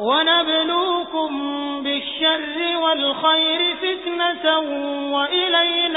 ونبلوكم بالشر والخير فتنة وإلينا